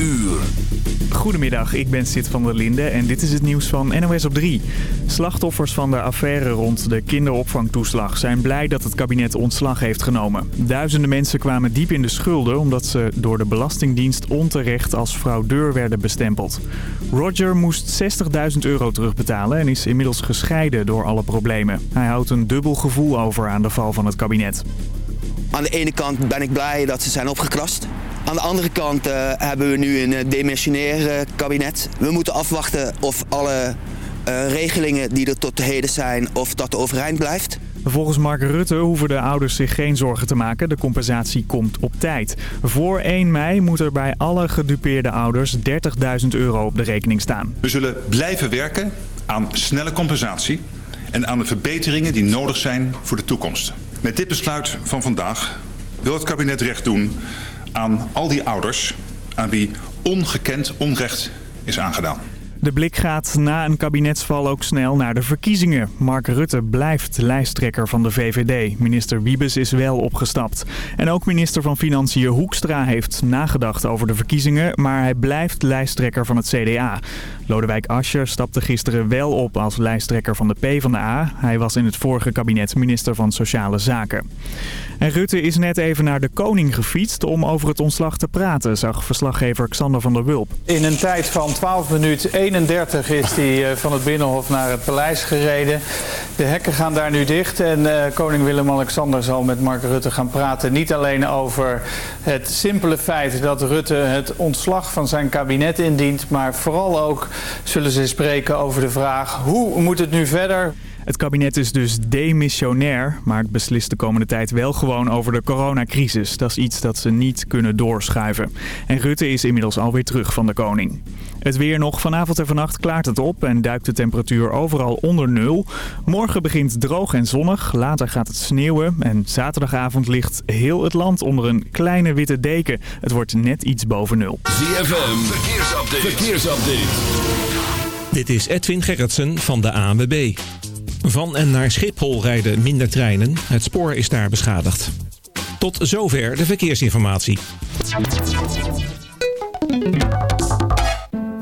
uur. Goedemiddag, ik ben Sid van der Linde en dit is het nieuws van NOS op 3. Slachtoffers van de affaire rond de kinderopvangtoeslag zijn blij dat het kabinet ontslag heeft genomen. Duizenden mensen kwamen diep in de schulden omdat ze door de Belastingdienst onterecht als fraudeur werden bestempeld. Roger moest 60.000 euro terugbetalen en is inmiddels gescheiden door alle problemen. Hij houdt een dubbel gevoel over aan de val van het kabinet. Aan de ene kant ben ik blij dat ze zijn opgekrast. Aan de andere kant uh, hebben we nu een uh, demissionair uh, kabinet. We moeten afwachten of alle regelingen die er tot de heden zijn, of dat overeind blijft. Volgens Mark Rutte hoeven de ouders zich geen zorgen te maken. De compensatie komt op tijd. Voor 1 mei moet er bij alle gedupeerde ouders 30.000 euro op de rekening staan. We zullen blijven werken aan snelle compensatie en aan de verbeteringen die nodig zijn voor de toekomst. Met dit besluit van vandaag wil het kabinet recht doen aan al die ouders aan wie ongekend onrecht is aangedaan. De blik gaat na een kabinetsval ook snel naar de verkiezingen. Mark Rutte blijft lijsttrekker van de VVD. Minister Wiebes is wel opgestapt. En ook minister van Financiën Hoekstra heeft nagedacht over de verkiezingen... maar hij blijft lijsttrekker van het CDA. Lodewijk Asscher stapte gisteren wel op als lijsttrekker van de PvdA. Hij was in het vorige kabinet minister van Sociale Zaken. En Rutte is net even naar de koning gefietst om over het ontslag te praten... zag verslaggever Xander van der Wulp. In een tijd van 12 minuten 31 is hij van het Binnenhof naar het paleis gereden. De hekken gaan daar nu dicht en uh, koning Willem-Alexander zal met Mark Rutte gaan praten. Niet alleen over het simpele feit dat Rutte het ontslag van zijn kabinet indient... maar vooral ook zullen ze spreken over de vraag hoe moet het nu verder... Het kabinet is dus demissionair, maar het beslist de komende tijd wel gewoon over de coronacrisis. Dat is iets dat ze niet kunnen doorschuiven. En Rutte is inmiddels alweer terug van de koning. Het weer nog. Vanavond en vannacht klaart het op en duikt de temperatuur overal onder nul. Morgen begint droog en zonnig. Later gaat het sneeuwen. En zaterdagavond ligt heel het land onder een kleine witte deken. Het wordt net iets boven nul. ZFM. Verkeersupdate. Verkeersupdate. Dit is Edwin Gerritsen van de ANWB. Van en naar Schiphol rijden minder treinen. Het spoor is daar beschadigd. Tot zover de verkeersinformatie.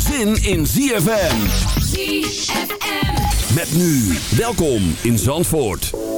zin in ZFM. ZFM. Met nu, welkom in Zandvoort.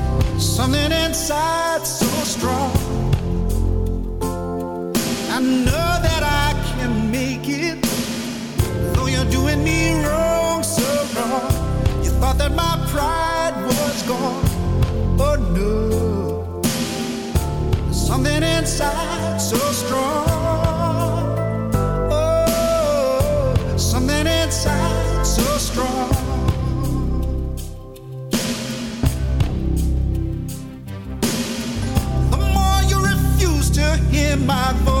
something inside so strong. I know that I can make it, though you're doing me wrong, so wrong. You thought that my pride was gone. Oh no, something inside so strong. Oh, something inside so strong. Hear my voice,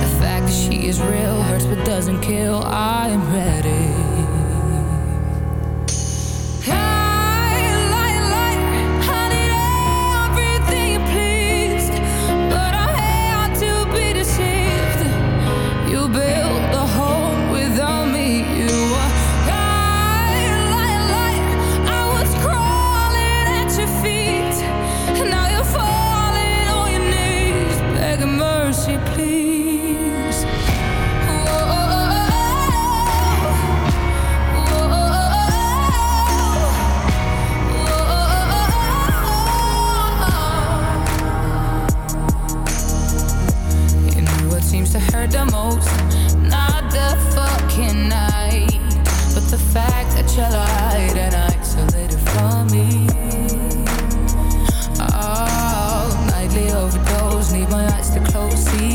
The fact that she is real hurts but doesn't kill. I'm ready. Oh, overdose, need my eyes to close. See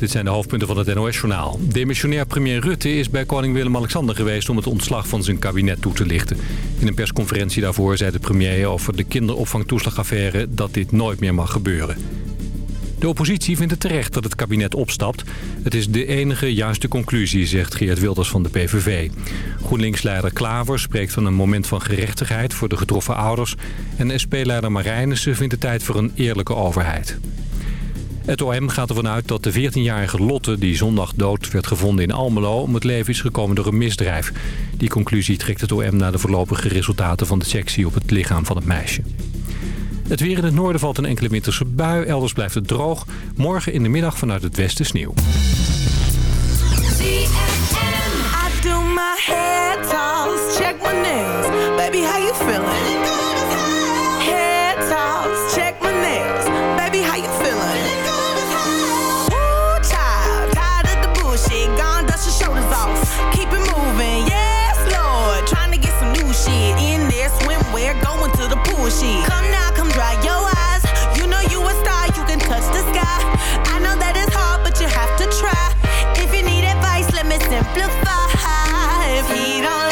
dit zijn de hoofdpunten van het NOS-journaal. Demissionair premier Rutte is bij koning Willem-Alexander geweest... om het ontslag van zijn kabinet toe te lichten. In een persconferentie daarvoor zei de premier over de kinderopvangtoeslagaffaire... dat dit nooit meer mag gebeuren. De oppositie vindt het terecht dat het kabinet opstapt. Het is de enige juiste conclusie, zegt Geert Wilders van de PVV. GroenLinks-leider Klaver spreekt van een moment van gerechtigheid voor de getroffen ouders... en SP-leider Marijnissen vindt de tijd voor een eerlijke overheid. Het OM gaat ervan uit dat de 14-jarige Lotte, die zondag dood werd gevonden in Almelo... om het leven is gekomen door een misdrijf. Die conclusie trekt het OM naar de voorlopige resultaten van de sectie op het lichaam van het meisje. Het weer in het noorden valt een enkele winterse bui, elders blijft het droog. Morgen in de middag vanuit het westen sneeuw. Check my nails, baby how you? she. Come now, come dry your eyes. You know you a star, you can touch the sky. I know that it's hard, but you have to try. If you need advice, let me simplify. If he don't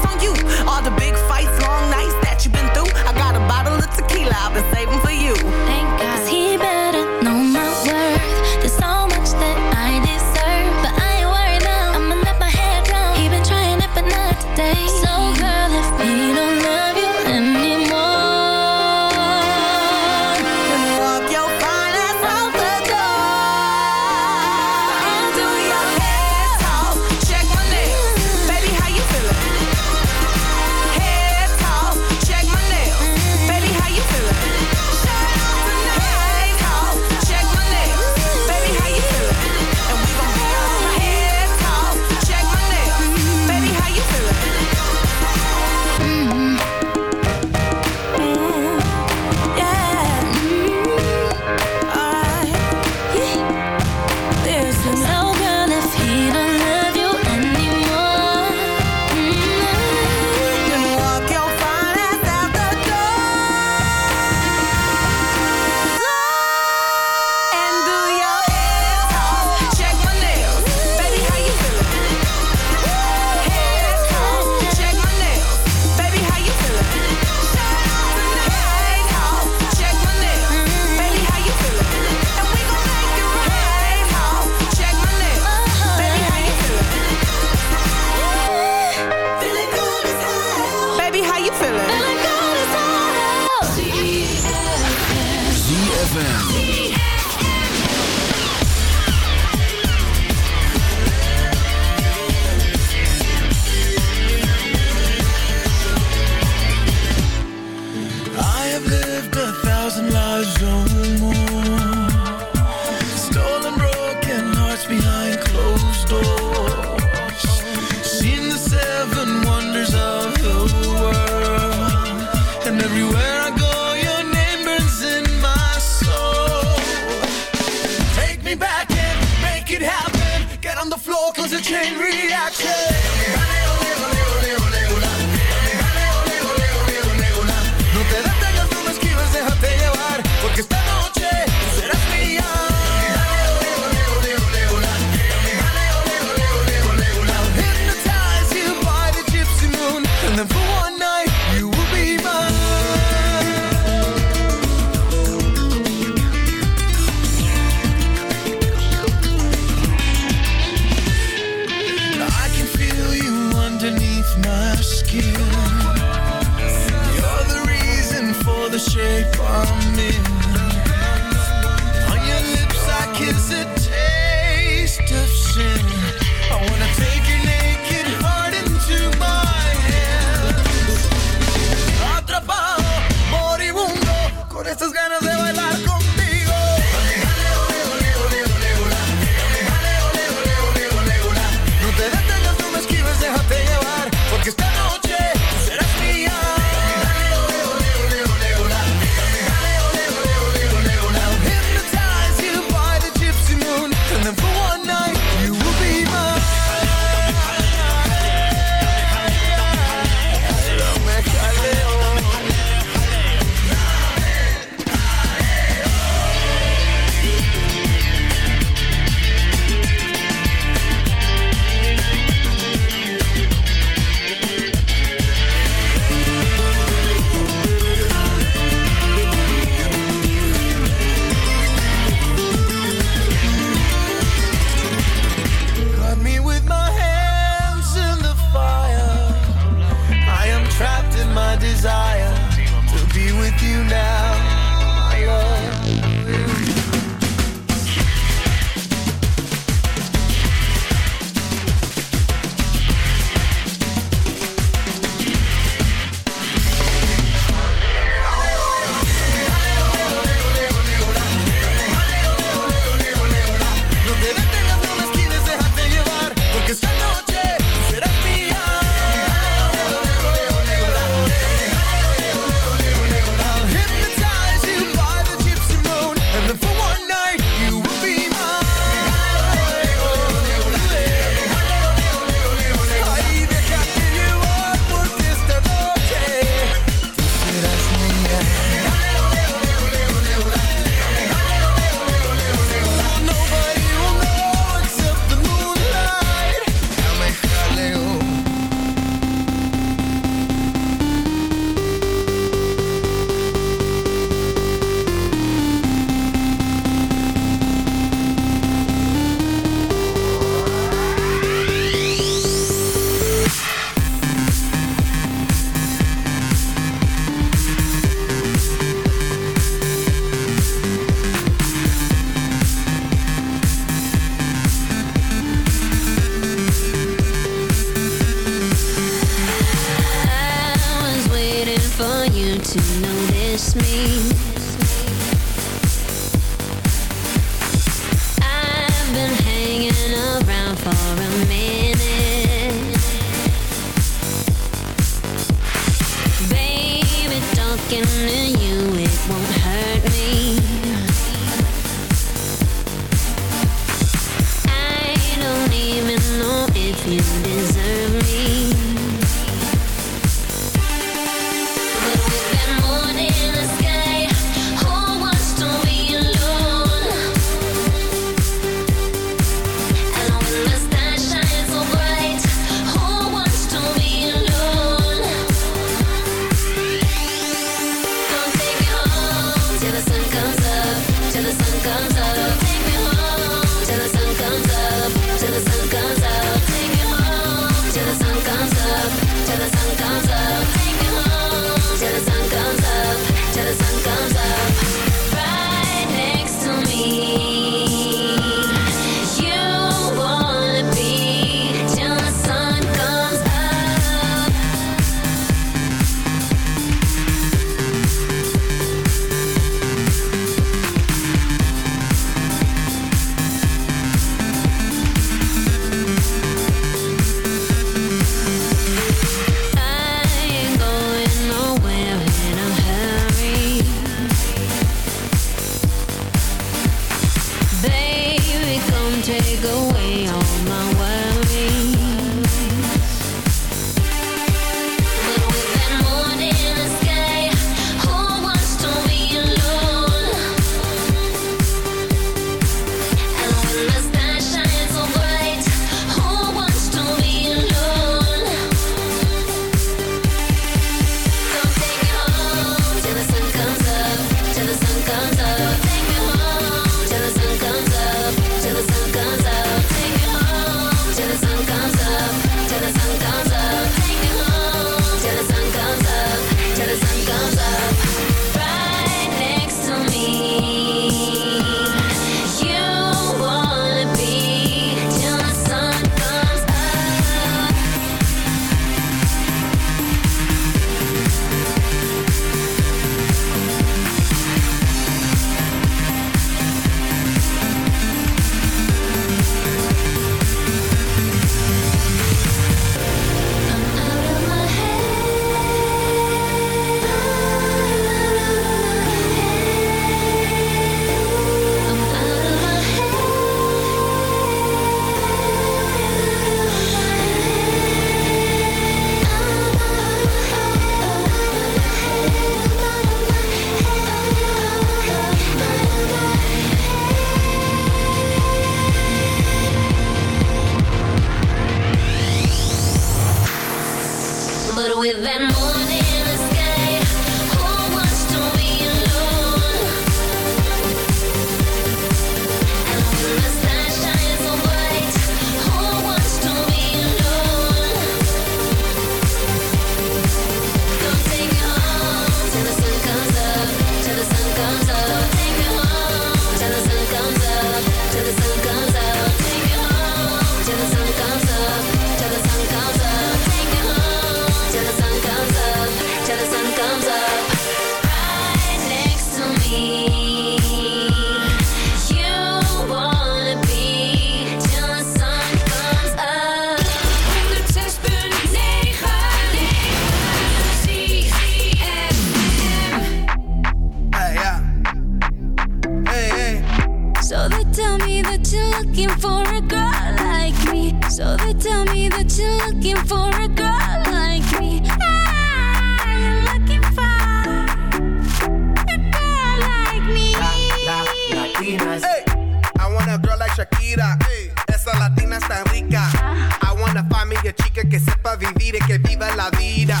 wanna find me a chica que sepa vivir y que viva la vida.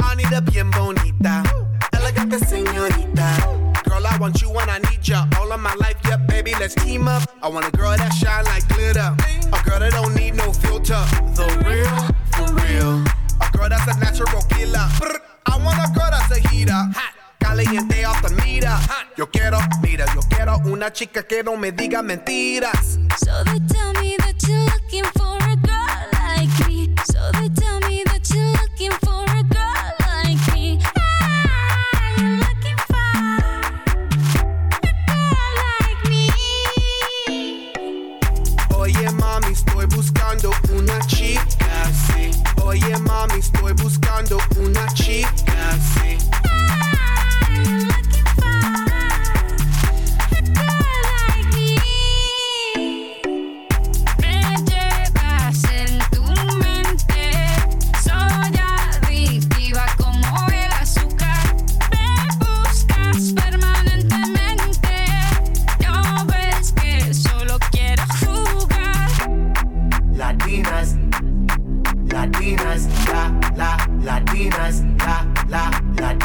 I need a bien bonita, elegante señorita. Girl, I want you and I need ya all of my life. Yeah, baby, let's team up. I want a girl that shine like glitter, a girl that don't need no filter. The real, for real. A girl that's a natural killer. I want a girl that's a heater. Hot. Caliente off the meter. Yo quiero, mira, yo quiero una chica que no me diga mentiras. So they tell me that you're looking for estoy buscando una chica,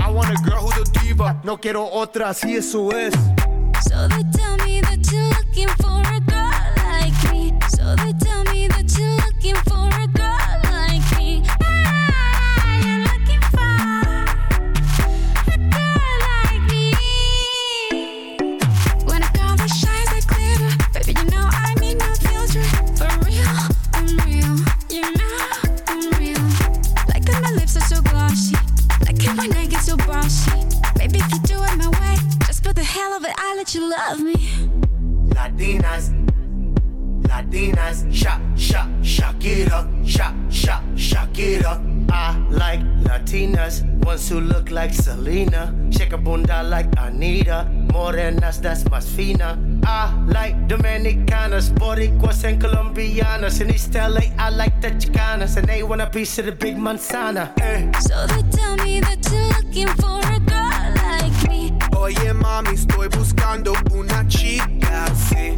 I want a girl who's a diva. No quiero otra, si eso es. So they tell me in East LA. I like the Chicanas, and they want a piece of the big manzana. Uh. So they tell me that you're looking for a girl like me. Oye, mami, estoy buscando una chica sí.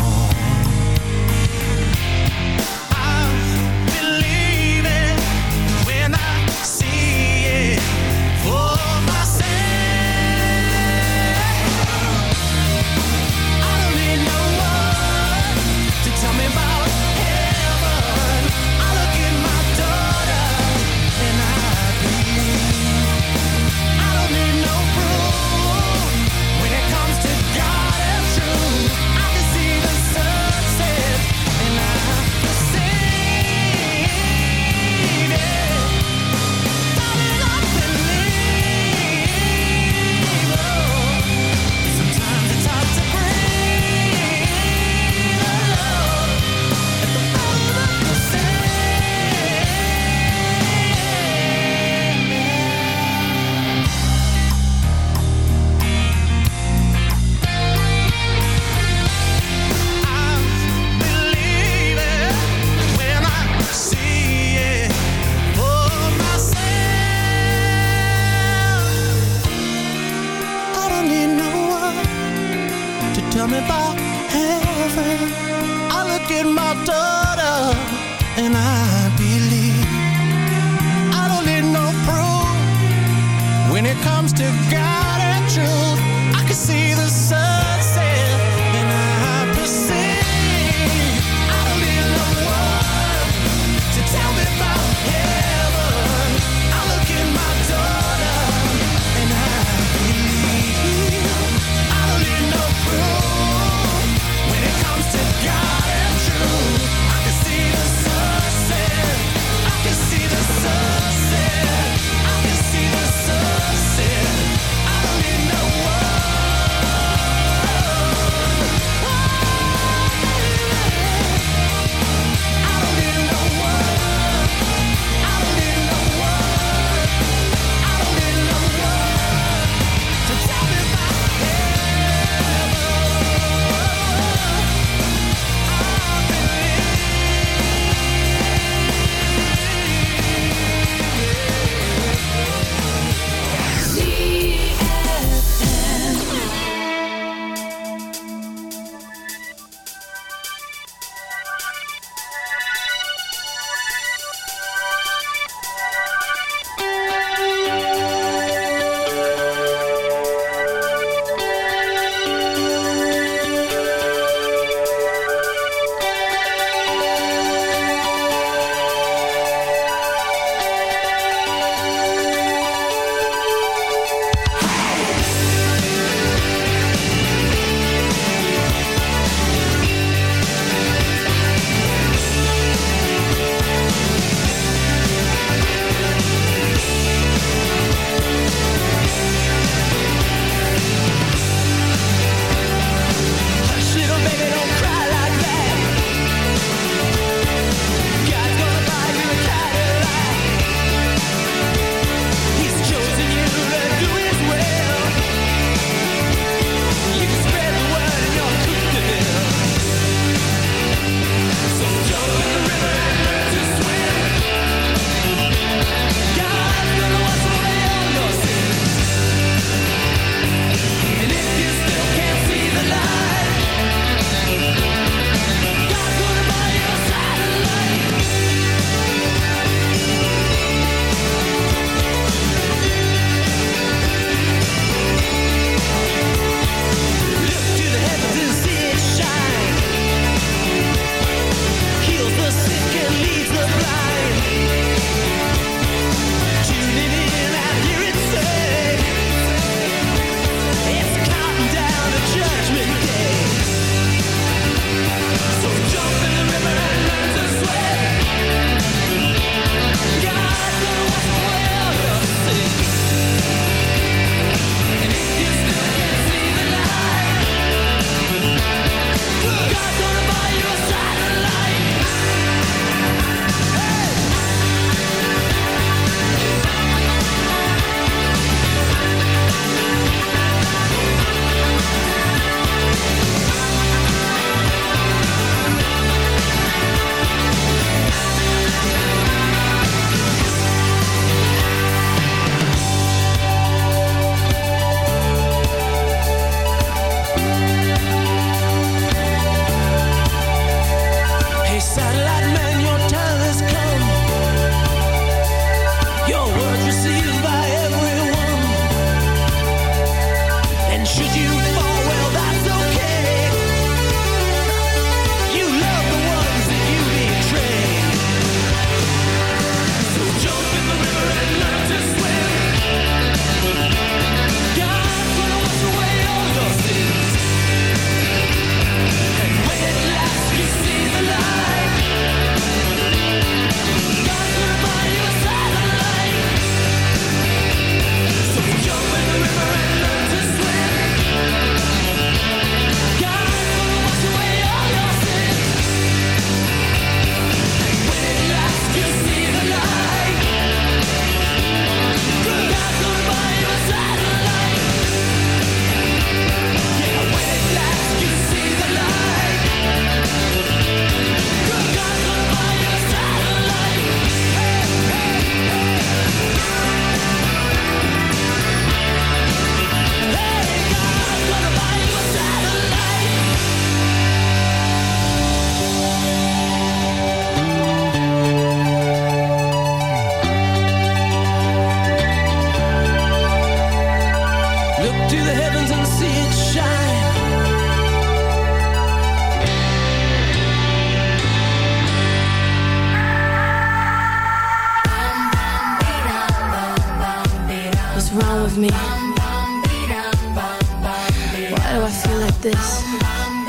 Mm,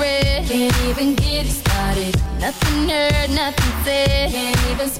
red. Can't even get it started. Nothing heard, nothing said. Can't even